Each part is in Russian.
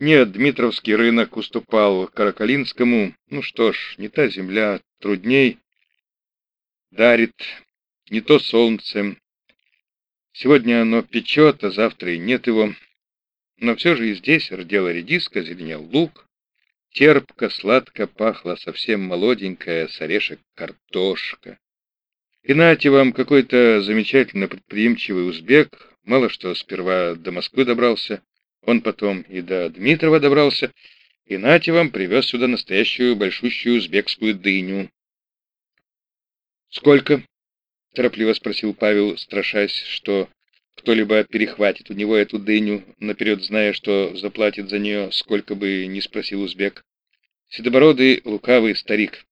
Нет, Дмитровский рынок уступал Каракалинскому. Ну что ж, не та земля, трудней. Дарит, не то солнце. Сегодня оно печет, а завтра и нет его. Но все же и здесь родила редиска, зеленел лук. Терпко, сладко пахла совсем молоденькая с орешек картошка. И нате вам какой-то замечательно предприимчивый узбек, мало что сперва до Москвы добрался, он потом и до Дмитрова добрался, и нате вам привез сюда настоящую большущую узбекскую дыню. «Сколько?» — торопливо спросил Павел, страшась, что кто-либо перехватит у него эту дыню, наперед зная, что заплатит за нее, сколько бы ни спросил узбек. Седобородый, лукавый старик.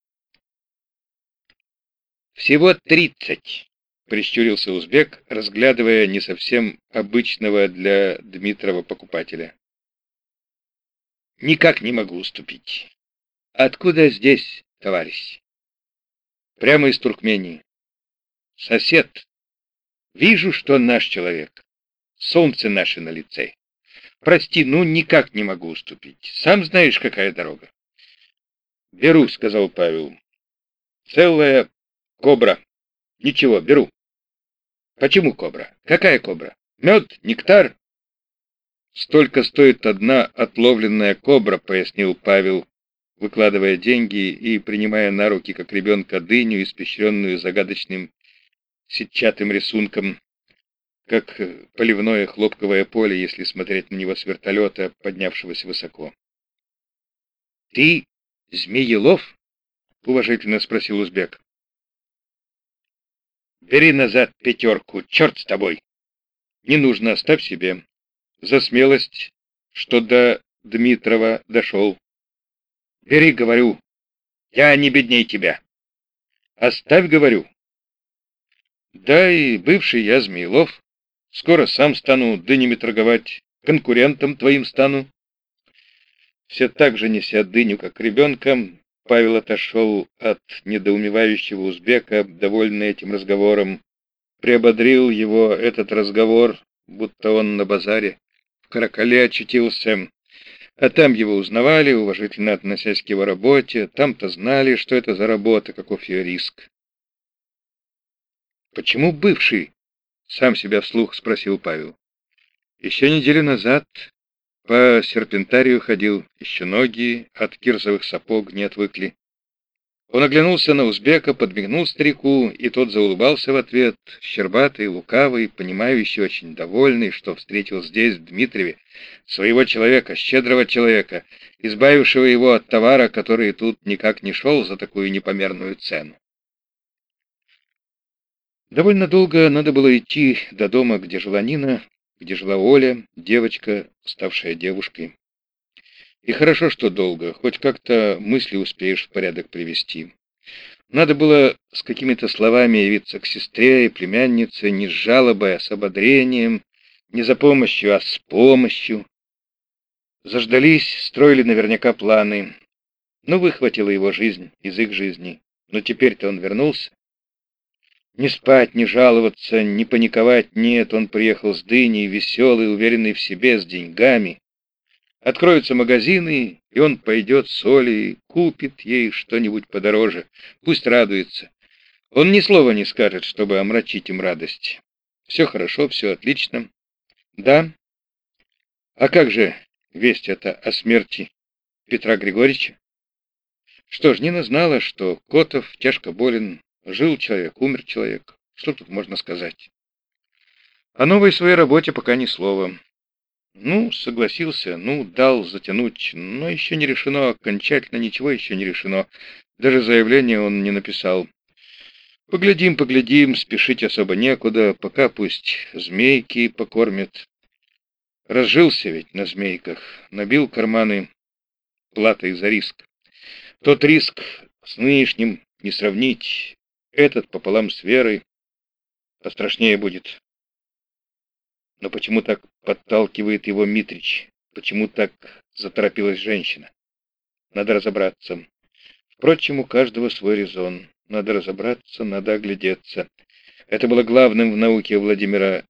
«Всего тридцать!» — прищурился узбек, разглядывая не совсем обычного для Дмитрова покупателя. «Никак не могу уступить. Откуда здесь, товарищ?» «Прямо из Туркмении. Сосед. Вижу, что наш человек. Солнце наше на лице. Прости, ну никак не могу уступить. Сам знаешь, какая дорога. Беру, сказал Павел. Целая кобра. Ничего, беру. Почему кобра? Какая кобра? Мед? Нектар? Столько стоит одна отловленная кобра, пояснил Павел, выкладывая деньги и принимая на руки, как ребенка, дыню, испещренную загадочным сетчатым рисунком, как поливное хлопковое поле, если смотреть на него с вертолета, поднявшегося высоко. «Ты Змеелов?» — уважительно спросил узбек. «Бери назад пятерку, черт с тобой! Не нужно, оставь себе. За смелость, что до Дмитрова дошел. Бери, говорю, я не бедней тебя. Оставь, говорю, да и бывший я Змеилов. Скоро сам стану дынями торговать, конкурентом твоим стану. Все так же, неся дыню, как ребенка, Павел отошел от недоумевающего узбека, довольный этим разговором. Приободрил его этот разговор, будто он на базаре в Каракале очутился. А там его узнавали, уважительно относясь к его работе, там-то знали, что это за работа, каков ее риск. «Почему бывший?» — сам себя вслух спросил Павел. «Еще неделю назад по серпентарию ходил, еще ноги от кирзовых сапог не отвыкли». Он оглянулся на узбека, подмигнул старику, и тот заулыбался в ответ, щербатый, лукавый, понимающий, очень довольный, что встретил здесь, в Дмитриеве, своего человека, щедрого человека, избавившего его от товара, который тут никак не шел за такую непомерную цену. Довольно долго надо было идти до дома, где жила Нина, где жила Оля, девочка, ставшая девушкой. И хорошо, что долго, хоть как-то мысли успеешь в порядок привести. Надо было с какими-то словами явиться к сестре и племяннице, не с жалобой, а с ободрением, не за помощью, а с помощью. Заждались, строили наверняка планы. Ну, выхватила его жизнь из их жизни. Но теперь-то он вернулся. Не спать, не жаловаться, не паниковать, нет, он приехал с дыней, веселый, уверенный в себе, с деньгами. Откроются магазины, и он пойдет с Олей, купит ей что-нибудь подороже, пусть радуется. Он ни слова не скажет, чтобы омрачить им радость. Все хорошо, все отлично. Да? А как же весть это о смерти Петра Григорьевича? Что ж, Нина знала, что Котов тяжко болен, Жил человек, умер человек. Что тут можно сказать? О новой своей работе пока ни слова. Ну, согласился, ну, дал затянуть, но еще не решено, окончательно ничего еще не решено. Даже заявление он не написал. Поглядим, поглядим, спешить особо некуда, пока пусть змейки покормят. Разжился ведь на змейках, набил карманы платой за риск. Тот риск с нынешним не сравнить, этот пополам с Верой, а страшнее будет. Но почему так подталкивает его Митрич? Почему так заторопилась женщина? Надо разобраться. Впрочем, у каждого свой резон. Надо разобраться, надо оглядеться. Это было главным в науке Владимира